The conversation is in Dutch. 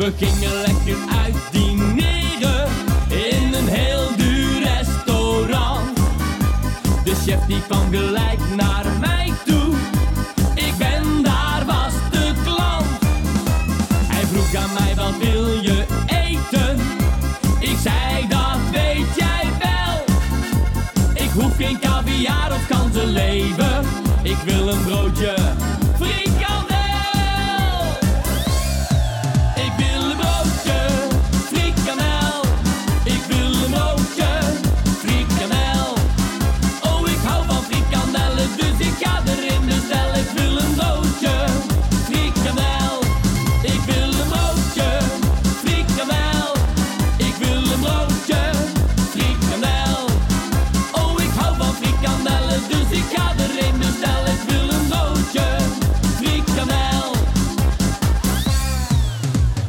We gingen lekker uit dineren in een heel duur restaurant. De chef die kwam gelijk naar mij toe. Ik ben daar was de klant. Hij vroeg aan mij wat wil je eten? Ik zei dat weet jij wel. Ik hoef geen caviar of kansenleven. Ik wil een broodje